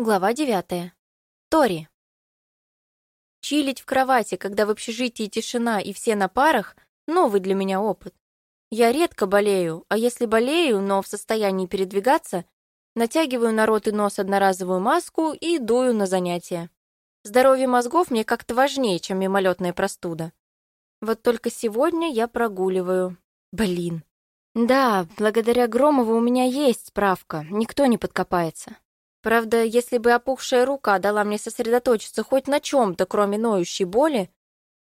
Глава девятая. Тори. Чилить в кровати, когда в общежитии тишина и все на парах — новый для меня опыт. Я редко болею, а если болею, но в состоянии передвигаться, натягиваю на рот и нос одноразовую маску и дую на занятия. Здоровье мозгов мне как-то важнее, чем мимолетная простуда. Вот только сегодня я прогуливаю. Блин. Да, благодаря Громову у меня есть справка, никто не подкопается. Правда, если бы опухшая рука дала мне сосредоточиться хоть на чем-то, кроме ноющей боли,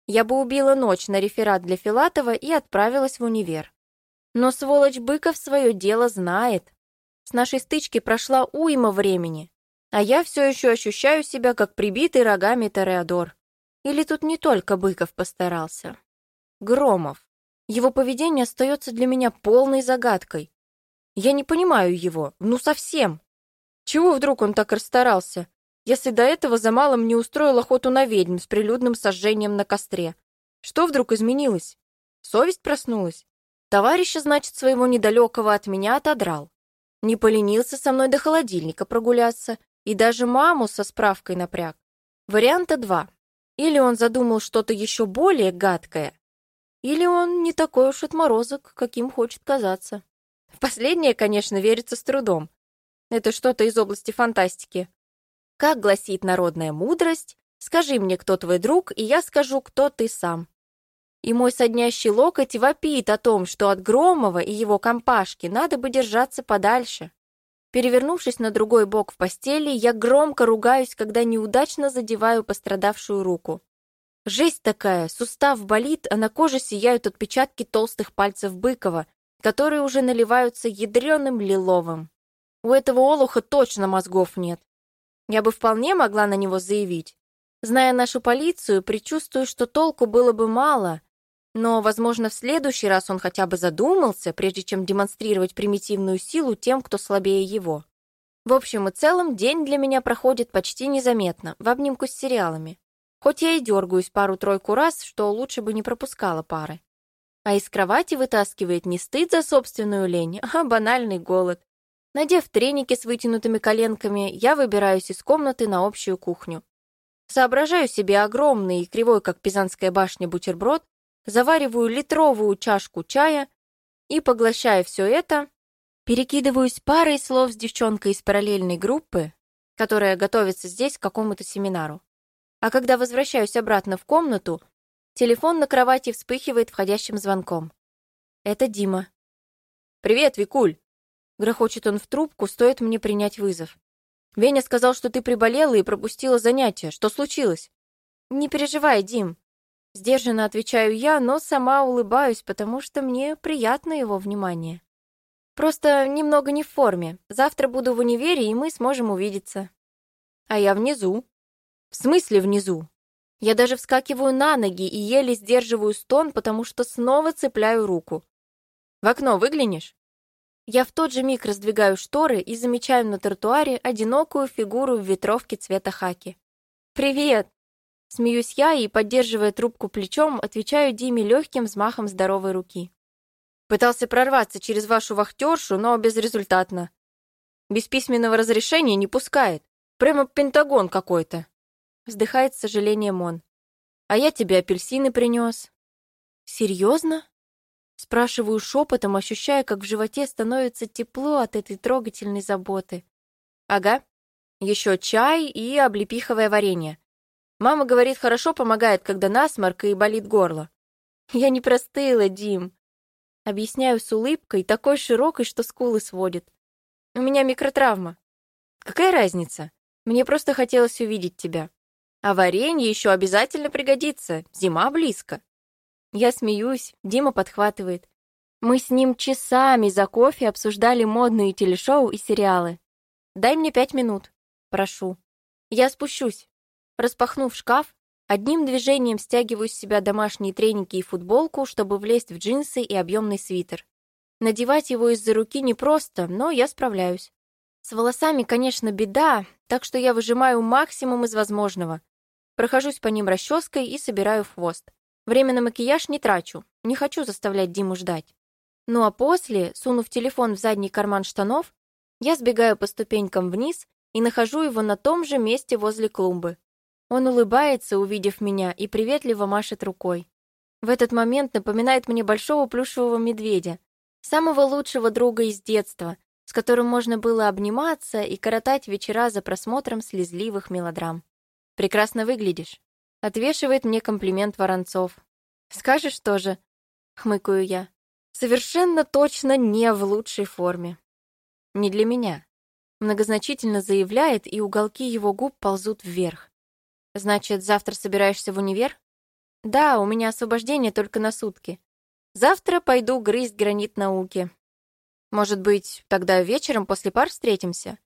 я бы убила ночь на реферат для Филатова и отправилась в универ. Но сволочь Быков свое дело знает. С нашей стычки прошла уйма времени, а я все еще ощущаю себя как прибитый рогами Тореадор. Или тут не только Быков постарался. Громов. Его поведение остается для меня полной загадкой. Я не понимаю его, ну совсем. Чего вдруг он так расстарался, если до этого за малым не устроил охоту на ведьм с прилюдным сожжением на костре? Что вдруг изменилось? Совесть проснулась? Товарища, значит, своего недалекого от меня отодрал. Не поленился со мной до холодильника прогуляться и даже маму со справкой напряг. Варианта два. Или он задумал что-то еще более гадкое, или он не такой уж отморозок, каким хочет казаться. В последнее, конечно, верится с трудом. Это что-то из области фантастики. Как гласит народная мудрость, скажи мне, кто твой друг, и я скажу, кто ты сам. И мой соднящий локоть вопит о том, что от Громова и его компашки надо бы держаться подальше. Перевернувшись на другой бок в постели, я громко ругаюсь, когда неудачно задеваю пострадавшую руку. Жесть такая, сустав болит, а на коже сияют отпечатки толстых пальцев Быкова, которые уже наливаются ядреным лиловым. У этого олуха точно мозгов нет. Я бы вполне могла на него заявить. Зная нашу полицию, предчувствую, что толку было бы мало, но, возможно, в следующий раз он хотя бы задумался, прежде чем демонстрировать примитивную силу тем, кто слабее его. В общем и целом, день для меня проходит почти незаметно, в обнимку с сериалами. Хоть я и дергаюсь пару-тройку раз, что лучше бы не пропускала пары. А из кровати вытаскивает не стыд за собственную лень, а банальный голод. Надев треники с вытянутыми коленками, я выбираюсь из комнаты на общую кухню. Соображаю себе огромный и кривой, как Пизанская башня, бутерброд, завариваю литровую чашку чая и, поглощая все это, перекидываюсь парой слов с девчонкой из параллельной группы, которая готовится здесь к какому-то семинару. А когда возвращаюсь обратно в комнату, телефон на кровати вспыхивает входящим звонком. Это Дима. «Привет, Викуль!» Грохочет он в трубку, стоит мне принять вызов. «Веня сказал, что ты приболела и пропустила занятия. Что случилось?» «Не переживай, Дим». Сдержанно отвечаю я, но сама улыбаюсь, потому что мне приятно его внимание. Просто немного не в форме. Завтра буду в универе, и мы сможем увидеться. А я внизу. В смысле внизу? Я даже вскакиваю на ноги и еле сдерживаю стон, потому что снова цепляю руку. В окно выглянешь? Я в тот же миг раздвигаю шторы и замечаю на тротуаре одинокую фигуру в ветровке цвета хаки. «Привет!» Смеюсь я и, поддерживая трубку плечом, отвечаю Диме легким взмахом здоровой руки. Пытался прорваться через вашу вахтершу, но безрезультатно. Без письменного разрешения не пускает. Прямо Пентагон какой-то. Вздыхает с сожалением он. А я тебе апельсины принес. Серьезно? Спрашиваю шепотом, ощущая, как в животе становится тепло от этой трогательной заботы. Ага. Еще чай и облепиховое варенье. Мама говорит, хорошо помогает, когда насморк и болит горло. Я не простыла, Дим. Объясняю с улыбкой, такой широкой, что скулы сводит. У меня микротравма. Какая разница? Мне просто хотелось увидеть тебя. А варенье еще обязательно пригодится, зима близко. Я смеюсь, Дима подхватывает. Мы с ним часами за кофе обсуждали модные телешоу и сериалы. Дай мне пять минут, прошу. Я спущусь. Распахнув шкаф, одним движением стягиваю с себя домашние треники и футболку, чтобы влезть в джинсы и объемный свитер. Надевать его из-за руки непросто, но я справляюсь. С волосами, конечно, беда, так что я выжимаю максимум из возможного. Прохожусь по ним расческой и собираю в хвост. Время на макияж не трачу, не хочу заставлять Диму ждать. Ну а после, сунув телефон в задний карман штанов, я сбегаю по ступенькам вниз и нахожу его на том же месте возле клумбы. Он улыбается, увидев меня, и приветливо машет рукой. В этот момент напоминает мне большого плюшевого медведя, самого лучшего друга из детства, с которым можно было обниматься и коротать вечера за просмотром слезливых мелодрам. «Прекрасно выглядишь», — отвешивает мне комплимент Воронцов. «Скажешь тоже?» — хмыкаю я. «Совершенно точно не в лучшей форме». «Не для меня», — многозначительно заявляет, и уголки его губ ползут вверх. «Значит, завтра собираешься в универ?» «Да, у меня освобождение только на сутки. Завтра пойду грызть гранит науки. Может быть, тогда вечером после пар встретимся?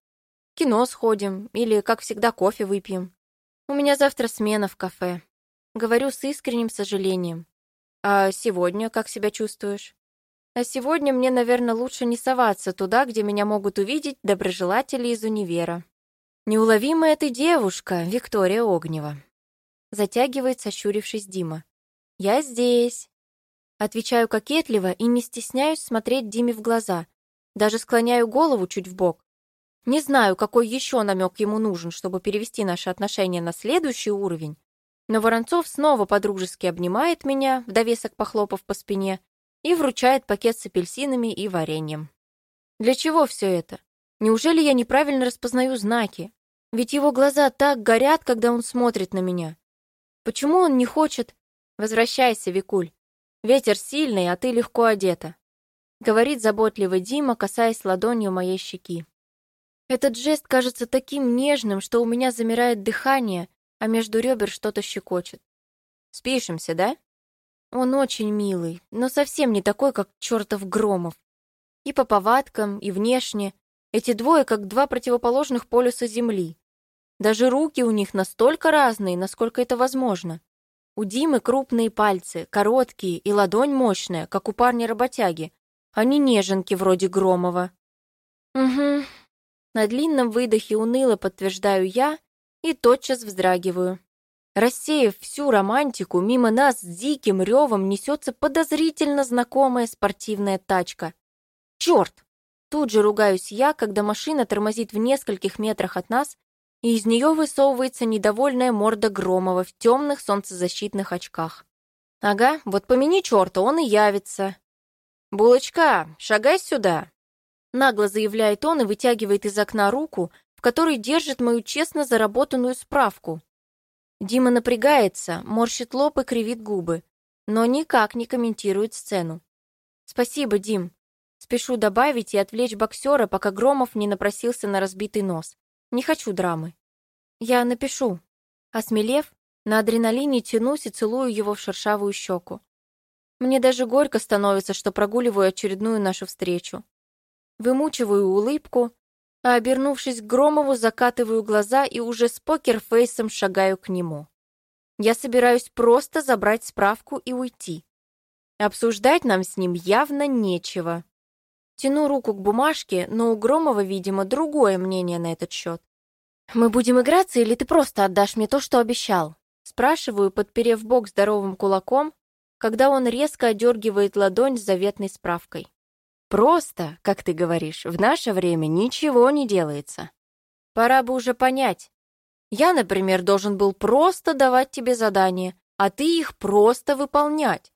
Кино сходим или, как всегда, кофе выпьем. У меня завтра смена в кафе. Говорю с искренним сожалением. А сегодня как себя чувствуешь? А сегодня мне, наверное, лучше не соваться туда, где меня могут увидеть доброжелатели из универа. Неуловимая ты девушка, Виктория Огнева. Затягивает, сощурившись Дима. Я здесь. Отвечаю кокетливо и не стесняюсь смотреть Диме в глаза. Даже склоняю голову чуть в бок. Не знаю, какой еще намек ему нужен, чтобы перевести наши отношения на следующий уровень, но Воронцов снова подружески обнимает меня, в довесок похлопав по спине, и вручает пакет с апельсинами и вареньем. Для чего все это? Неужели я неправильно распознаю знаки? Ведь его глаза так горят, когда он смотрит на меня. Почему он не хочет... Возвращайся, Викуль. Ветер сильный, а ты легко одета», — говорит заботливый Дима, касаясь ладонью моей щеки. Этот жест кажется таким нежным, что у меня замирает дыхание, а между ребер что-то щекочет. «Спишемся, да?» Он очень милый, но совсем не такой, как чертов Громов. И по повадкам, и внешне. Эти двое как два противоположных полюса Земли. Даже руки у них настолько разные, насколько это возможно. У Димы крупные пальцы, короткие и ладонь мощная, как у парня-работяги, не неженки вроде Громова. Угу. На длинном выдохе уныло подтверждаю я и тотчас вздрагиваю. Рассеяв всю романтику, мимо нас с диким ревом несется подозрительно знакомая спортивная тачка. Черт! Тут же ругаюсь я, когда машина тормозит в нескольких метрах от нас и из нее высовывается недовольная морда Громова в темных солнцезащитных очках. «Ага, вот помяни черта, он и явится». «Булочка, шагай сюда!» Нагло заявляет он и вытягивает из окна руку, в которой держит мою честно заработанную справку. Дима напрягается, морщит лоб и кривит губы, но никак не комментирует сцену. «Спасибо, Дим». Спешу добавить и отвлечь боксера, пока Громов не напросился на разбитый нос. Не хочу драмы. Я напишу. Осмелев, на адреналине тянусь и целую его в шершавую щеку. Мне даже горько становится, что прогуливаю очередную нашу встречу. Вымучиваю улыбку, а, обернувшись к Громову, закатываю глаза и уже с покерфейсом шагаю к нему. Я собираюсь просто забрать справку и уйти. Обсуждать нам с ним явно нечего. Тяну руку к бумажке, но у Громова, видимо, другое мнение на этот счет. «Мы будем играться, или ты просто отдашь мне то, что обещал?» Спрашиваю, подперев бок здоровым кулаком, когда он резко одергивает ладонь с заветной справкой. «Просто, как ты говоришь, в наше время ничего не делается. Пора бы уже понять. Я, например, должен был просто давать тебе задания, а ты их просто выполнять.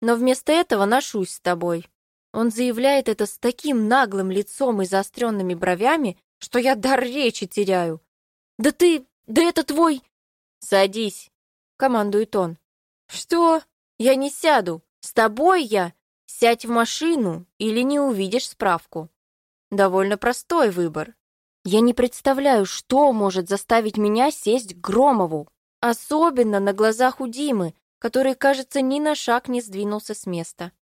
Но вместо этого ношусь с тобой. Он заявляет это с таким наглым лицом и заостренными бровями, что я дар речи теряю. «Да ты... да это твой...» «Садись», — командует он. «Что? Я не сяду. С тобой я. Сядь в машину или не увидишь справку». Довольно простой выбор. Я не представляю, что может заставить меня сесть к Громову. Особенно на глазах у Димы, который, кажется, ни на шаг не сдвинулся с места.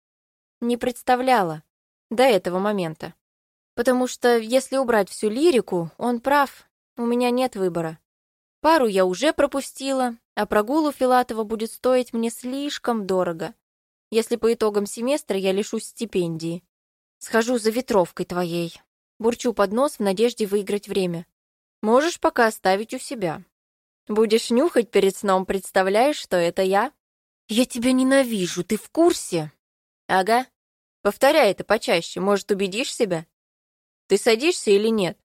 Не представляла. До этого момента. Потому что, если убрать всю лирику, он прав. У меня нет выбора. Пару я уже пропустила, а прогулу Филатова будет стоить мне слишком дорого. Если по итогам семестра я лишусь стипендии. Схожу за ветровкой твоей. Бурчу под нос в надежде выиграть время. Можешь пока оставить у себя. Будешь нюхать перед сном, представляешь, что это я? Я тебя ненавижу, ты в курсе? Ага. Повторяй это почаще, может, убедишь себя? Ты садишься или нет?